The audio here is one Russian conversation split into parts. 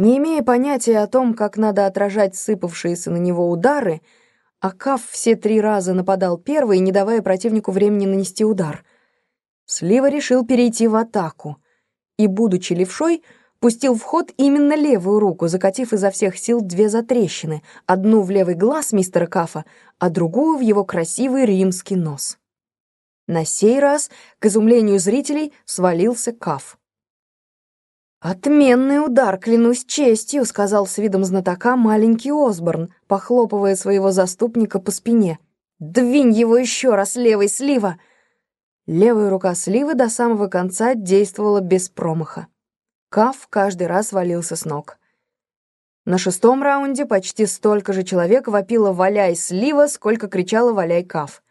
Не имея понятия о том, как надо отражать сыпавшиеся на него удары, Акаф все три раза нападал первый, не давая противнику времени нанести удар. Слива решил перейти в атаку и, будучи левшой, пустил в ход именно левую руку, закатив изо всех сил две затрещины, одну в левый глаз мистера Кафа, а другую в его красивый римский нос. На сей раз, к изумлению зрителей, свалился Каф. «Отменный удар, клянусь честью», — сказал с видом знатока маленький Осборн, похлопывая своего заступника по спине. «Двинь его еще раз левой слива!» Левая рука сливы до самого конца действовала без промаха. Каф каждый раз валился с ног. На шестом раунде почти столько же человек вопило «валяй слива», сколько кричало «валяй Каф».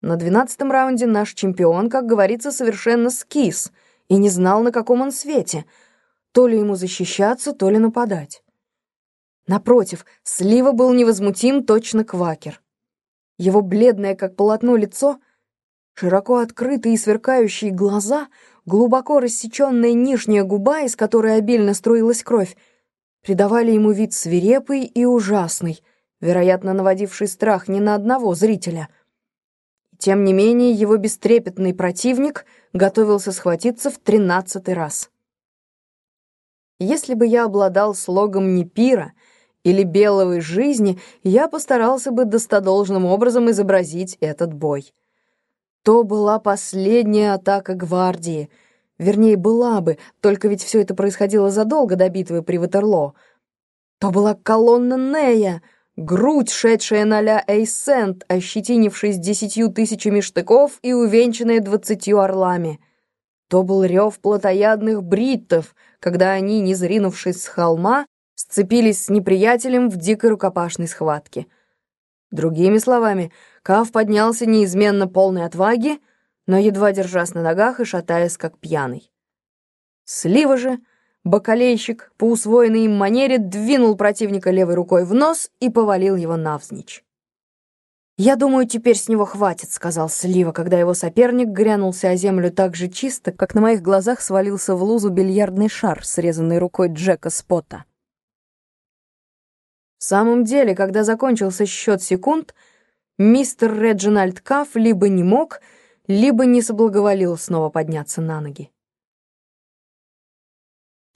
На двенадцатом раунде наш чемпион, как говорится, совершенно скис — и не знал, на каком он свете, то ли ему защищаться, то ли нападать. Напротив, Слива был невозмутим, точно квакер. Его бледное, как полотно, лицо, широко открытые и сверкающие глаза, глубоко рассеченная нижняя губа, из которой обильно струилась кровь, придавали ему вид свирепый и ужасный, вероятно, наводивший страх не на одного зрителя. Тем не менее, его бестрепетный противник готовился схватиться в тринадцатый раз. Если бы я обладал слогом Непира или Беловой жизни, я постарался бы достодолжным образом изобразить этот бой. То была последняя атака гвардии. Вернее, была бы, только ведь все это происходило задолго до битвы при Ватерлоо. То была колонна Нея — грудь, шедшая на ля Эйсент, ощетинившись десятью тысячами штыков и увенчанная двадцатью орлами. То был рев плотоядных бриттов, когда они, не зринувшись с холма, сцепились с неприятелем в дикой рукопашной схватке. Другими словами, Кав поднялся неизменно полной отваги, но едва держась на ногах и шатаясь, как пьяный. Слива же — Бакалейщик по усвоенной им манере двинул противника левой рукой в нос и повалил его навзничь. «Я думаю, теперь с него хватит», — сказал Слива, когда его соперник грянулся о землю так же чисто, как на моих глазах свалился в лузу бильярдный шар, срезанный рукой Джека Спота. В самом деле, когда закончился счет секунд, мистер Реджинальд Кафф либо не мог, либо не соблаговолил снова подняться на ноги.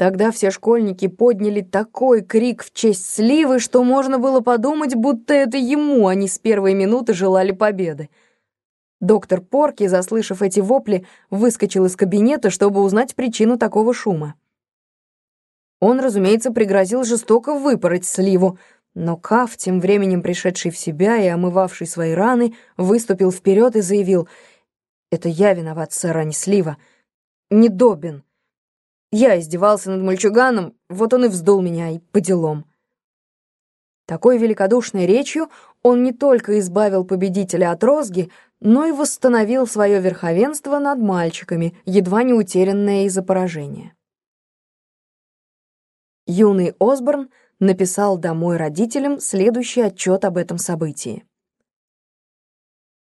Тогда все школьники подняли такой крик в честь Сливы, что можно было подумать, будто это ему они с первой минуты желали победы. Доктор Порки, заслышав эти вопли, выскочил из кабинета, чтобы узнать причину такого шума. Он, разумеется, пригрозил жестоко выпороть Сливу, но Каф, тем временем пришедший в себя и омывавший свои раны, выступил вперед и заявил, «Это я виноват, сэр, а не Слива. Не Добин». Я издевался над мальчуганом, вот он и вздул меня, и по делам. Такой великодушной речью он не только избавил победителя от розги, но и восстановил свое верховенство над мальчиками, едва не утерянное из-за поражения. Юный Осборн написал домой родителям следующий отчет об этом событии.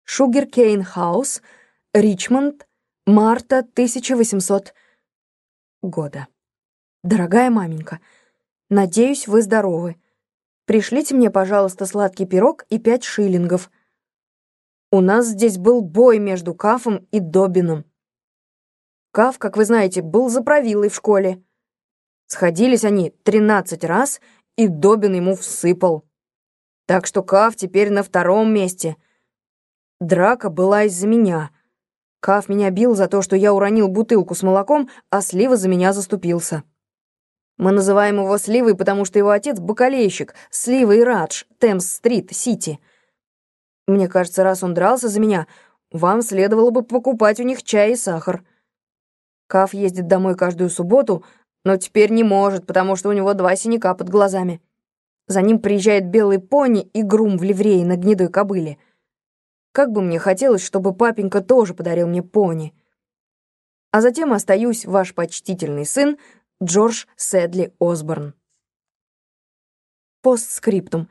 Шугер Кейн Хаус, Ричмонд, марта 1800 года. Дорогая маменька, надеюсь, вы здоровы. Пришлите мне, пожалуйста, сладкий пирог и пять шиллингов. У нас здесь был бой между Кафом и Добином. Каф, как вы знаете, был за правилой в школе. Сходились они тринадцать раз, и Добин ему всыпал. Так что Каф теперь на втором месте. Драка была из-за меня — Каф меня бил за то, что я уронил бутылку с молоком, а Слива за меня заступился. Мы называем его Сливой, потому что его отец — бакалейщик, Слива и Радж, Темс-стрит, Сити. Мне кажется, раз он дрался за меня, вам следовало бы покупать у них чай и сахар. Каф ездит домой каждую субботу, но теперь не может, потому что у него два синяка под глазами. За ним приезжает белый пони и грум в ливрее на гнедой кобыле — как бы мне хотелось, чтобы папенька тоже подарил мне пони. А затем остаюсь ваш почтительный сын Джордж Сэдли Осборн. Постскриптум.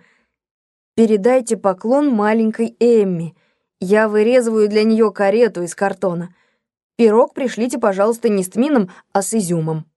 Передайте поклон маленькой Эмми. Я вырезываю для нее карету из картона. Пирог пришлите, пожалуйста, не с тмином, а с изюмом.